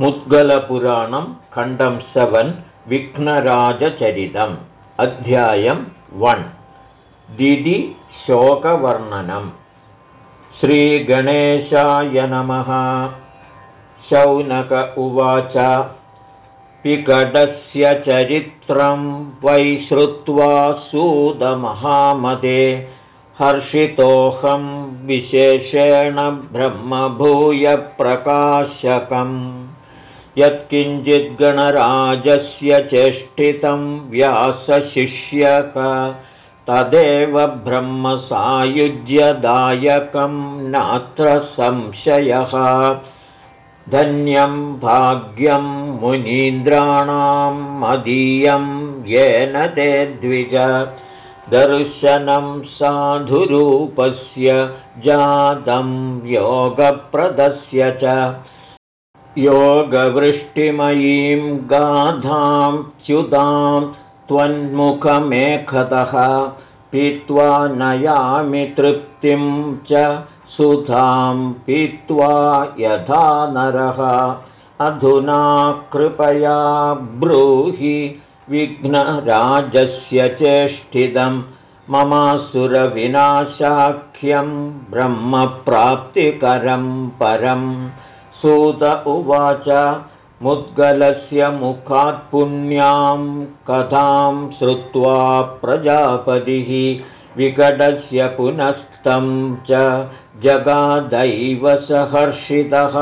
मुद्गलपुराणं खण्डं सेवन् विघ्नराजचरितम् अध्यायं वन्। दिदि शोकवर्णनम्। श्रीगणेशाय नमः। शौनक उवाच। पिकटस्य चरित्रं वै श्रुत्वा सूदमहामदे। हर्षितोऽहं विशेषेण ब्रह्मभूयप्रकाशकम् यत्किञ्चिद्गणराजस्य चेष्टितं व्यासशिष्यक तदेव ब्रह्मसायुज्यदायकं नात्र संशयः। धन्यं भाग्यं मुनीन्द्राणां मदीयं येन ते द्विज। दर्शनं साधुरूपस्य जातं योगप्रदस्य च योगवृष्टिमयीं गाधां च्युतां त्वन्मुखमेखतः पीत्वा नयामि तृप्तिं च सुधां पीत्वा यथा नरः। अधुना कृपया ब्रूहि विघ्नराजस्य चेष्टितं ममासुरविनाशाख्यं ब्रह्मप्राप्तिकरं परम् सूत उवाच मुद्गलस्य मुखात् पुण्यां कथां श्रुत्वा प्रजापतिः विकटस्य पुनस्तं च जगादैव सहर्षितः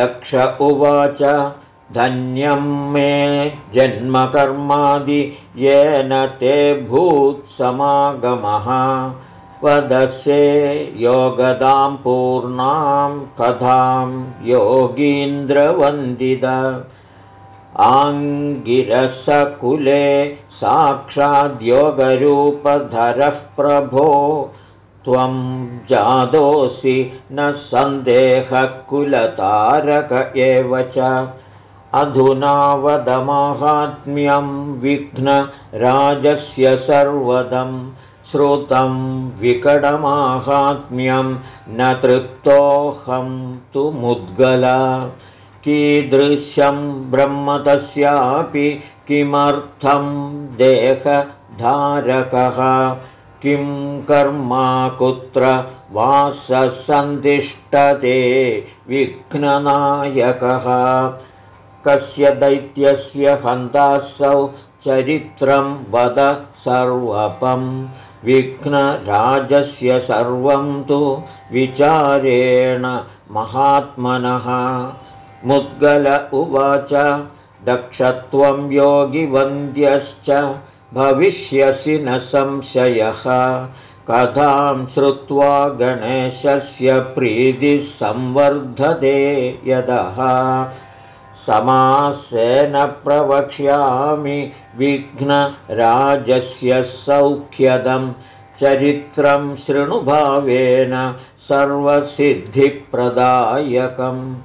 दक्ष उवाच धन्यं मे जन्मकर्मादि येन ते भूत्समागमः वदसे योगदां पूर्णां कथां योगीन्द्रवन्दित। आङ्गिरसकुले साक्षाद्योगरूपधरः प्रभो। त्वं जातोऽसि न सन्देहकुलतारक एव च। अधुनावदमाहात्म्यं विघ्नराजस्य सर्वदम् श्रुतं विकटमाहात्म्यं न तृप्तोऽहं तु मुद्गल। कीदृशं ब्रह्म तस्यापि किमर्थं देहधारकः? किं कर्मा कुत्र वाससन्तिष्ठते विघ्ननायकः? कस्य दैत्यस्य हन्तासौ चरित्रं वद सर्वपम् विघ्नराजस्य सर्वं तु विचारेण महात्मनः। मुद्गल उवाच दक्षत्वं योगिवन्द्यश्च भविष्यसि न संशयः। कथां श्रुत्वा गणेशस्य प्रीतिः संवर्धते यदः समासेन प्रवक्ष्यामि विघ्नराजस्य सौख्यदं। चरित्रं शृणुभावेन सर्वसिद्धिप्रदायकम्।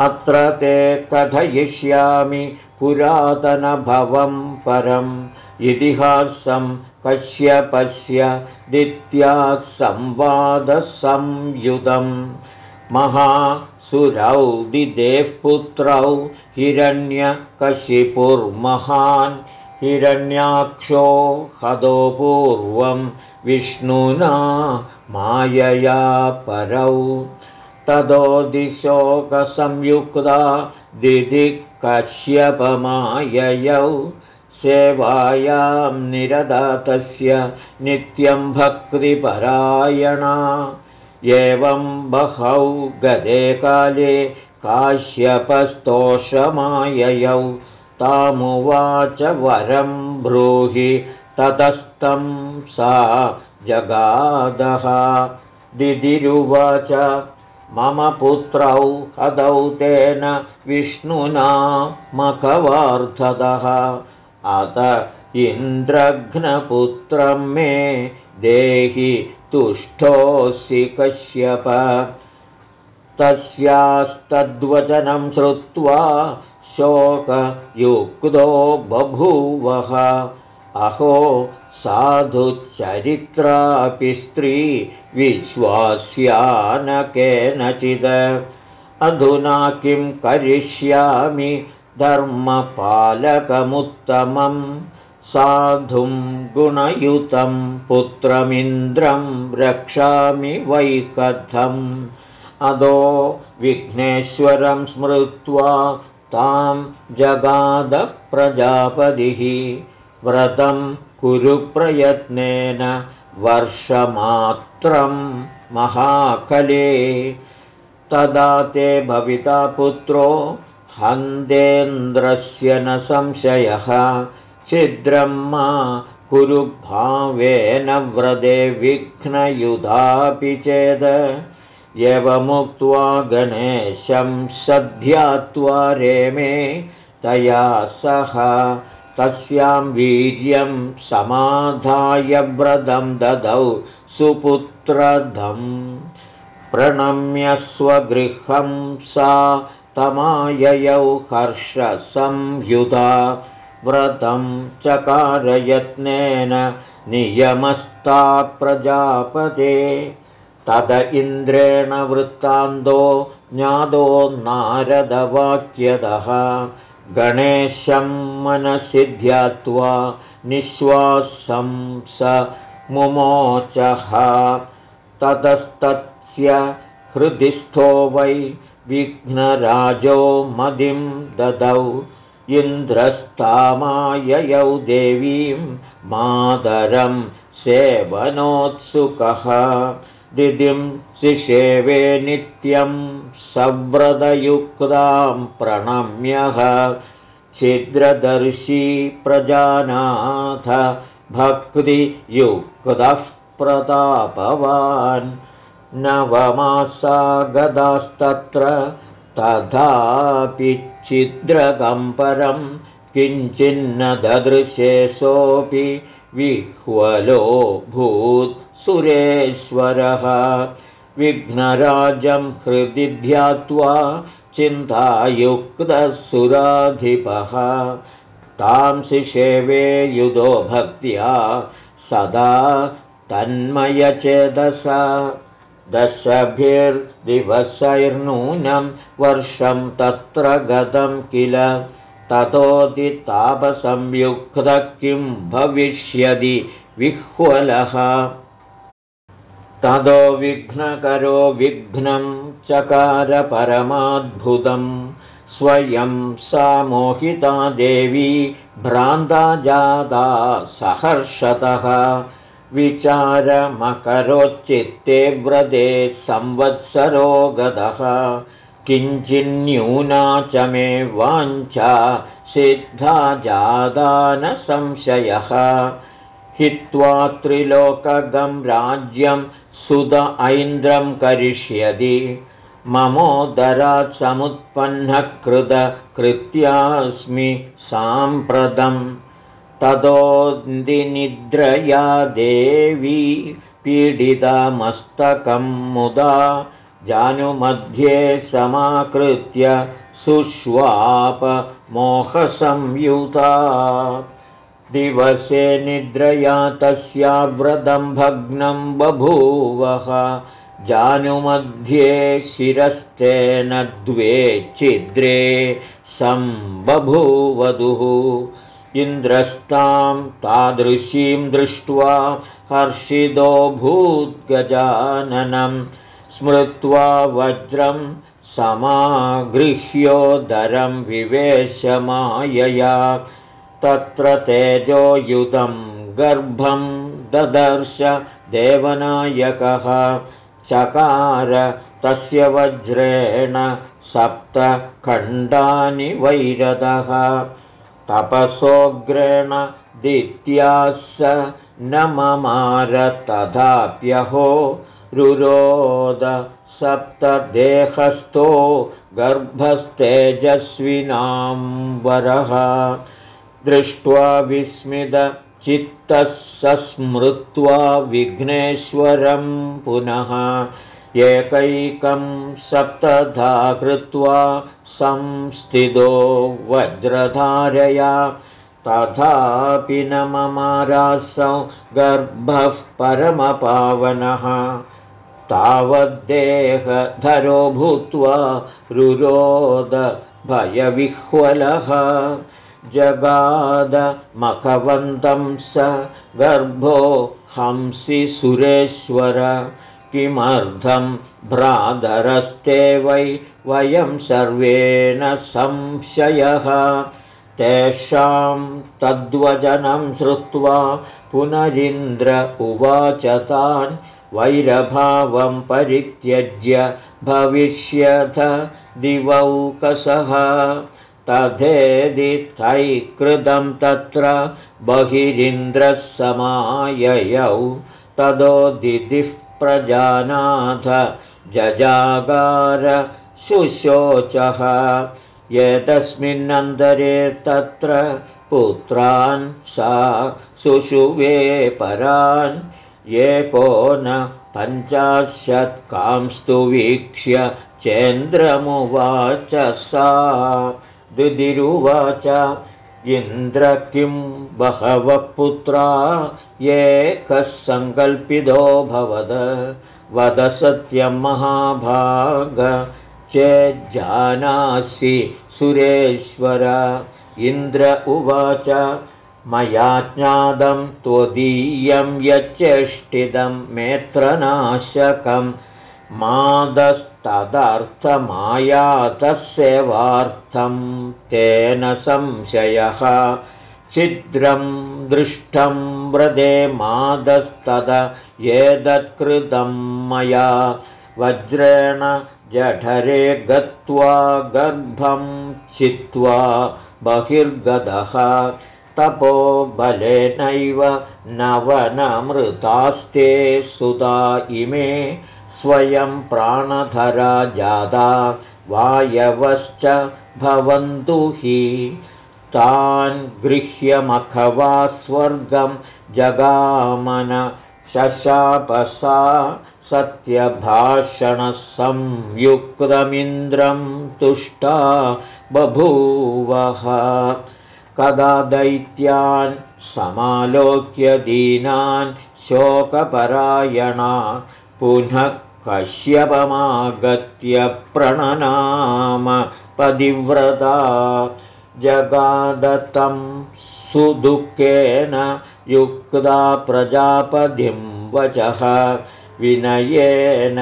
अत्र ते कथयिष्यामि पुरातनभवं परम्। इतिहासं कश्यपश्य दित्यात् संवादसंयुतम् महासुरौ दिदेः पुत्रौ हिरण्यकशिपुर्महान् हिरण्याक्षो हदो पूर्वं विष्णुना मायया परौ। तदो दिशोकसंयुक्ता दिदिकश्यपमाययौ सेवायां निरदातस्य नित्यं भक्तिपरायणा एवं बहौ गदे काले काश्यपस्तोषमाययौ। तामुवाच वरं ब्रूहि ततस्तं सा जगादः। दिदिरुवाच मम पुत्रौ हदौ तेन विष्णुना मखवार्थदः अत इन्द्रघ्नपुत्रं मे देहि तुष्टोऽसि कश्यप। तस्यास्तद्वचनं श्रुत्वा शोकयुक्तो बभूवः। अहो साधुचरित्रापि स्त्री विश्वास्या न केनचित् अधुना किं करिष्यामि धर्मपालकमुत्तमं साधुं गुणयुतं पुत्रमिन्द्रं रक्षामि वै कथम् अदो विघ्नेश्वरं स्मृत्वा तां जगादप्रजापतिः। व्रतं कुरुप्रयत्नेन वर्षमात्रं महाकले। तदा ते भविता पुत्रो हन्देन्द्रस्य न संशयः छिद्रं मा कुरुभावेन व्रते विघ्नयुधापि चेद। गणेशं सध्यात्वा रेमे तया सह तस्यां वीर्यं समाधाय व्रतं ददौ सुपुत्रधम् प्रणम्य स्वगृहं सा तमाययौ हर्षसंयुधा व्रतं चकारयत्नेन नियमस्ता प्रजापते। तद इन्द्रेण वृत्तान्तो ज्ञातो नारदवाक्यदः। गणेशं मनसि ध्यात्वा निःश्वासं स मुमोचः। ततस्तस्य हृदिस्थो वै विघ्नराजो मदिं ददौ इन्द्रस्तामाययौ देवीं मातरं सेवनोत्सुकः। दिदिं शिषेवे नित्यं सव्रतयुक्तां प्रणम्यः। छिद्रदर्शी प्रजानाथ भक्तियुक्तः प्रतापवान्। नवमासा गदास्तत्र तथापि छिद्रकम्परं किञ्चिन्न ददृशे सोऽपि विह्वलो भूत् सुरेश्वरः। विघ्नराजं हृदि ध्यात्वा चिन्तायुक्तसुराधिपः। तां शिषेवे युधो भक्त्या सदा तन्मयचेदसा दशभिर्दिवसैर्नूनं वर्षं तत्र गतं किल? ततोदितापसंयुक्तः किं भविष्यति विह्वलः? ततो विघ्नकरो विघ्नं चकारपरमाद्भुतं स्वयं सा मोहिता देवी भ्रान्ता जाता सहर्षतः विचारमकरोच्चित्ते व्रते संवत्सरो गतः किञ्चिन्न्यूना च मे वाञ्छा सिद्धा जादानसंशयः। हित्वा त्रिलोकगं राज्यं सुद ऐन्द्रं करिष्यति। ममोदरात् समुत्पन्नः कृतकृत्यास्मि साम्प्रतं ततोदिनिद्रया देवी पीडितमस्तकं मुदा जानुमध्ये समाकृत्य सुष्वापमोहसंयुता। दिवसे निद्रया तस्या व्रतं भग्नं बभूवः। जानुमध्ये शिरस्तेन द्वे छिद्रे सम्बभूवधुः इन्द्रस्तां तादृशीं दृष्ट्वा हर्षितो भूद्गजाननं स्मृत्वा वज्रं समागृह्योदरं विवेशमायया तत्र तेजोयुतं गर्भं ददर्श देवनायकः चकार तस्य वज्रेण सप्तखण्डानि वैरदः तपसोग्रेण दित्या न ममार तथाप्यहो रुरोद सप्तदेहस्थो गर्भस्तेजस्विनां वरः। दृष्ट्वा विस्मितचित्तः सस्मृत्वा विघ्नेश्वरं पुनः एकैकं सप्तधा कृत्वा संस्थितो वज्रधारया तथापि न ममारासौ गर्भः परमपावनः। तावद्देहधरो भूत्वा रुरोदभयविह्वलः जगादमखवन्तं स गर्भो हंसि सुरेश्वर किमर्थं भ्रातरस्ते वै वयं सर्वेण संशयः। तेषां तद्वचनं श्रुत्वा पुनरिन्द्र उवाच तान् वैरभावं परित्यज्य भविष्यथ दिवौकसः। तथेदिथैकृतं तत्र बहिरिन्द्रसमाययौ तदो दिदिः प्रजानाथ जजागार शुशोचः एतस्मिन्नन्तरे तत्र पुत्रान् सा सुषुवे परान्। एको न पञ्चाशत्कांस्तु वीक्ष्य चेन्द्रमुवाच सा। दिदिरुवाच इन्द्र किं बहवः पुत्रा एकः सङ्कल्पितो भवद। वद सत्यं महाभाग। चेज्जानासि सुरेश्वर। इन्द्र उवाच मया ज्ञातं त्वदीयं यच्चेष्टितं मेत्रनाशकं मादस्तदर्थमायातसेवार्थं तेन संशयः। छिद्रं दृष्टं व्रजे मादस्तद एतत्कृतं मया। वज्रेण जठरे गत्वा गर्भं चित्वा बहिर्गतः तपो बलेनैव नवनमृतास्ते सुता इमे स्वयं प्राणधरा जादा वायवश्च भवन्तु हि। तान् गृह्यमखवा स्वर्गं जगामन शशापसा संयुक्तमिन्द्रं तुष्टा बभूवः। कदा दैत्यान् समालोक्य दीनान् शोकपरायणा पुनः कश्यपमागत्य प्रणनाम पदिव्रता जगादतं सुदुःखेन युक्ता प्रजापतिं वचः विनयेन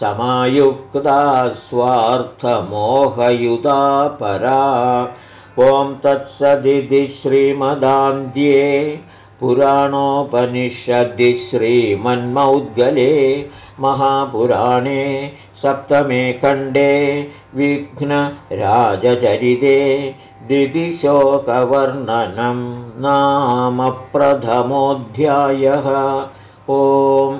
समायुक्ता स्वार्थमोहयुधा परा। ॐ तत्सदिति श्रीमदान्ध्ये पुराणोपनिषदि श्रीमन्मौद्गले महापुराणे सप्तमे खण्डे विघ्नराजचरिते दिदिशोकवर्णनं नाम प्रथमोऽध्यायः। ओम्